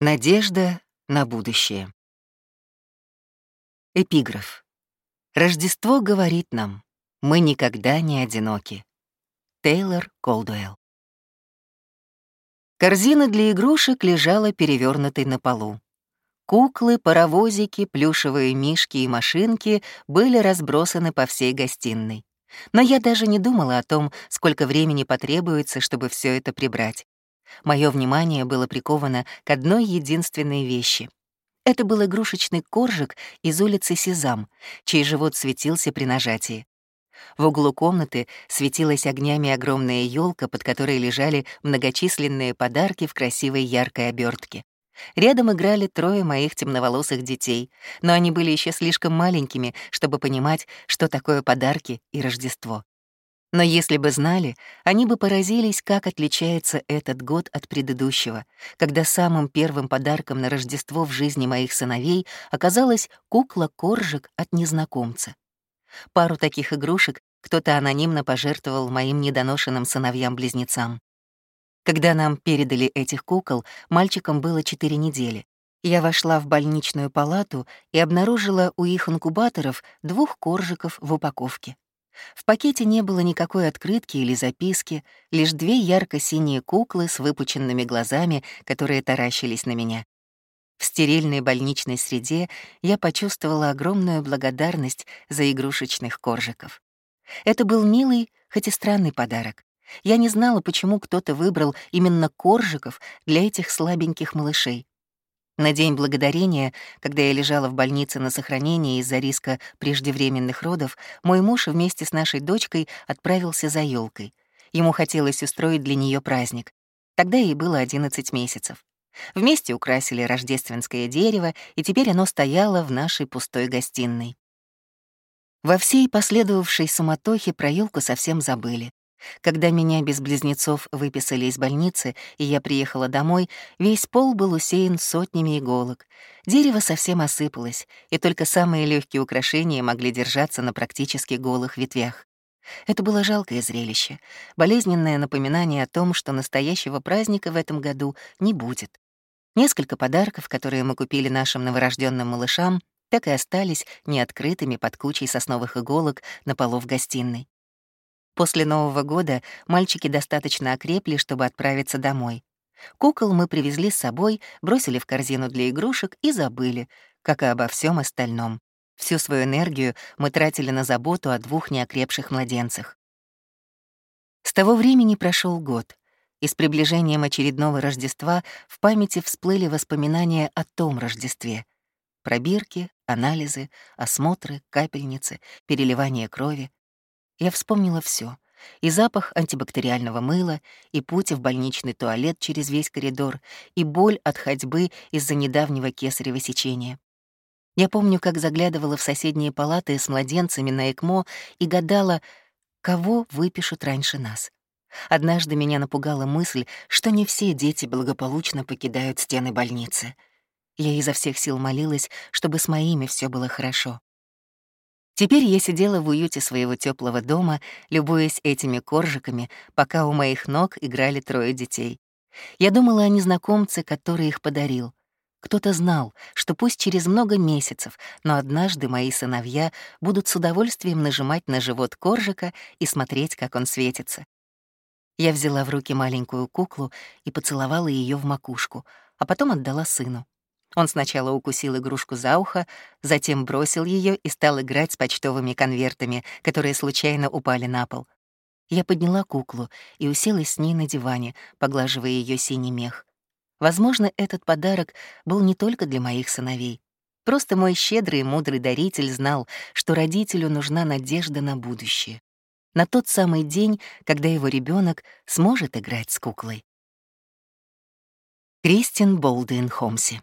Надежда на будущее. Эпиграф. Рождество говорит нам, мы никогда не одиноки. Тейлор Колдуэлл. Корзина для игрушек лежала перевернутой на полу. Куклы, паровозики, плюшевые мишки и машинки были разбросаны по всей гостиной. Но я даже не думала о том, сколько времени потребуется, чтобы все это прибрать. Мое внимание было приковано к одной единственной вещи. Это был игрушечный коржик из улицы Сезам, чей живот светился при нажатии. В углу комнаты светилась огнями огромная елка, под которой лежали многочисленные подарки в красивой яркой обертке. Рядом играли трое моих темноволосых детей, но они были еще слишком маленькими, чтобы понимать, что такое подарки и Рождество. Но если бы знали, они бы поразились, как отличается этот год от предыдущего, когда самым первым подарком на Рождество в жизни моих сыновей оказалась кукла-коржик от незнакомца. Пару таких игрушек кто-то анонимно пожертвовал моим недоношенным сыновьям-близнецам. Когда нам передали этих кукол, мальчикам было четыре недели. Я вошла в больничную палату и обнаружила у их инкубаторов двух коржиков в упаковке. В пакете не было никакой открытки или записки, лишь две ярко-синие куклы с выпученными глазами, которые таращились на меня. В стерильной больничной среде я почувствовала огромную благодарность за игрушечных коржиков. Это был милый, хоть и странный подарок. Я не знала, почему кто-то выбрал именно коржиков для этих слабеньких малышей. На День Благодарения, когда я лежала в больнице на сохранении из-за риска преждевременных родов, мой муж вместе с нашей дочкой отправился за елкой. Ему хотелось устроить для нее праздник. Тогда ей было 11 месяцев. Вместе украсили рождественское дерево, и теперь оно стояло в нашей пустой гостиной. Во всей последовавшей суматохе про елку совсем забыли. Когда меня без близнецов выписали из больницы, и я приехала домой, весь пол был усеян сотнями иголок. Дерево совсем осыпалось, и только самые легкие украшения могли держаться на практически голых ветвях. Это было жалкое зрелище, болезненное напоминание о том, что настоящего праздника в этом году не будет. Несколько подарков, которые мы купили нашим новорожденным малышам, так и остались неоткрытыми под кучей сосновых иголок на полу в гостиной. После Нового года мальчики достаточно окрепли, чтобы отправиться домой. Кукол мы привезли с собой, бросили в корзину для игрушек и забыли, как и обо всем остальном. Всю свою энергию мы тратили на заботу о двух неокрепших младенцах. С того времени прошел год, и с приближением очередного Рождества в памяти всплыли воспоминания о том Рождестве. Пробирки, анализы, осмотры, капельницы, переливание крови, я вспомнила все: и запах антибактериального мыла, и путь в больничный туалет через весь коридор, и боль от ходьбы из-за недавнего кесарево сечения. Я помню, как заглядывала в соседние палаты с младенцами на ЭКМО и гадала, кого выпишут раньше нас. Однажды меня напугала мысль, что не все дети благополучно покидают стены больницы. Я изо всех сил молилась, чтобы с моими все было хорошо. Теперь я сидела в уюте своего теплого дома, любуясь этими коржиками, пока у моих ног играли трое детей. Я думала о незнакомце, который их подарил. Кто-то знал, что пусть через много месяцев, но однажды мои сыновья будут с удовольствием нажимать на живот коржика и смотреть, как он светится. Я взяла в руки маленькую куклу и поцеловала ее в макушку, а потом отдала сыну. Он сначала укусил игрушку за ухо, затем бросил ее и стал играть с почтовыми конвертами, которые случайно упали на пол. Я подняла куклу и уселась с ней на диване, поглаживая ее синий мех. Возможно, этот подарок был не только для моих сыновей. Просто мой щедрый и мудрый даритель знал, что родителю нужна надежда на будущее. На тот самый день, когда его ребенок сможет играть с куклой. Кристин Болдуин Хомси